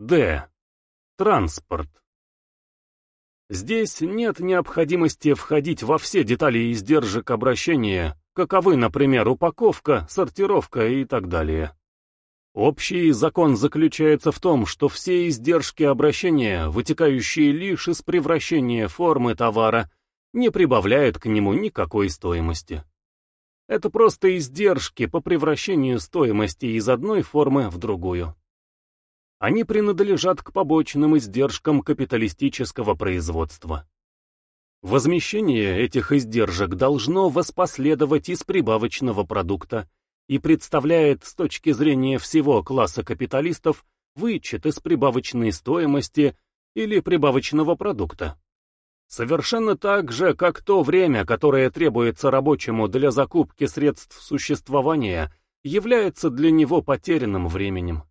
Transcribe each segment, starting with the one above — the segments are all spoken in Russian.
Д. Транспорт. Здесь нет необходимости входить во все детали издержек обращения, каковы, например, упаковка, сортировка и так далее. Общий закон заключается в том, что все издержки обращения, вытекающие лишь из превращения формы товара, не прибавляют к нему никакой стоимости. Это просто издержки по превращению стоимости из одной формы в другую они принадлежат к побочным издержкам капиталистического производства. Возмещение этих издержек должно воспоследовать из прибавочного продукта и представляет с точки зрения всего класса капиталистов вычет из прибавочной стоимости или прибавочного продукта. Совершенно так же, как то время, которое требуется рабочему для закупки средств существования, является для него потерянным временем.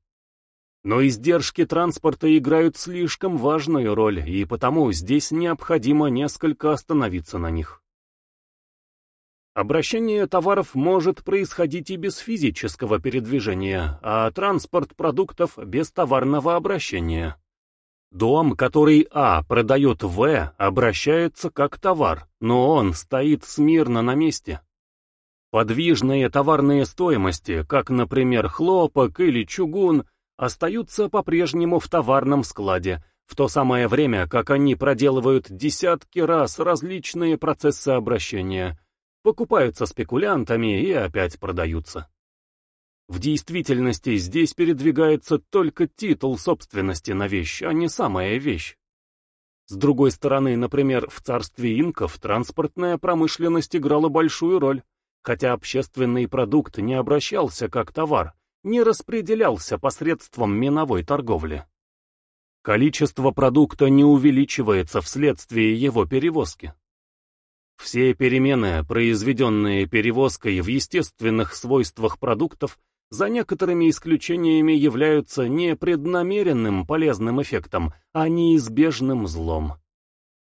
Но издержки транспорта играют слишком важную роль, и потому здесь необходимо несколько остановиться на них. Обращение товаров может происходить и без физического передвижения, а транспорт продуктов без товарного обращения. Дом, который А продает В, обращается как товар, но он стоит смирно на месте. Подвижные товарные стоимости, как, например, хлопок или чугун – остаются по-прежнему в товарном складе, в то самое время, как они проделывают десятки раз различные процессы обращения, покупаются спекулянтами и опять продаются. В действительности здесь передвигается только титул собственности на вещь, а не самая вещь. С другой стороны, например, в царстве инков транспортная промышленность играла большую роль, хотя общественный продукт не обращался как товар, не распределялся посредством миновой торговли. Количество продукта не увеличивается вследствие его перевозки. Все перемены, произведенные перевозкой в естественных свойствах продуктов, за некоторыми исключениями являются не преднамеренным полезным эффектом, а неизбежным злом.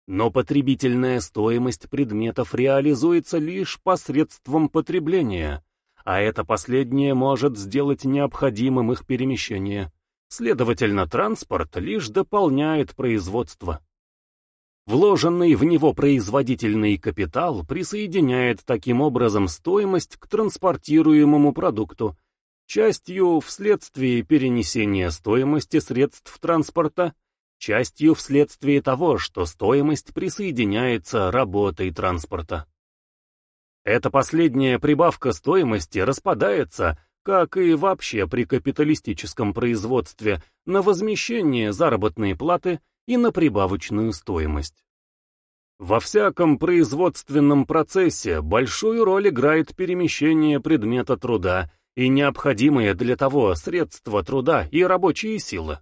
Но потребительная стоимость предметов реализуется лишь посредством потребления, а это последнее может сделать необходимым их перемещение. Следовательно, транспорт лишь дополняет производство. Вложенный в него производительный капитал присоединяет таким образом стоимость к транспортируемому продукту, частью вследствие перенесения стоимости средств транспорта, частью вследствие того, что стоимость присоединяется работой транспорта. Эта последняя прибавка стоимости распадается, как и вообще при капиталистическом производстве, на возмещение заработной платы и на прибавочную стоимость. Во всяком производственном процессе большую роль играет перемещение предмета труда и необходимые для того средства труда и рабочие силы.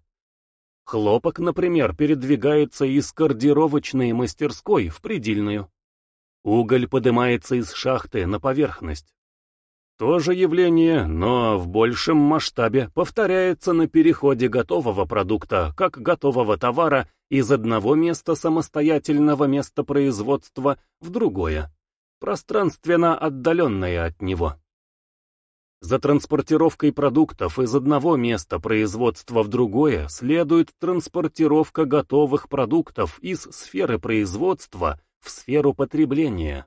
Хлопок, например, передвигается из кардировочной мастерской в предельную. Уголь поднимается из шахты на поверхность. То же явление, но в большем масштабе, повторяется на переходе готового продукта, как готового товара, из одного места самостоятельного места производства в другое, пространственно отдаленное от него. За транспортировкой продуктов из одного места производства в другое следует транспортировка готовых продуктов из сферы производства в сферу потребления.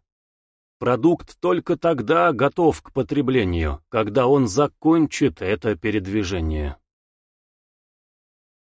Продукт только тогда готов к потреблению, когда он закончит это передвижение.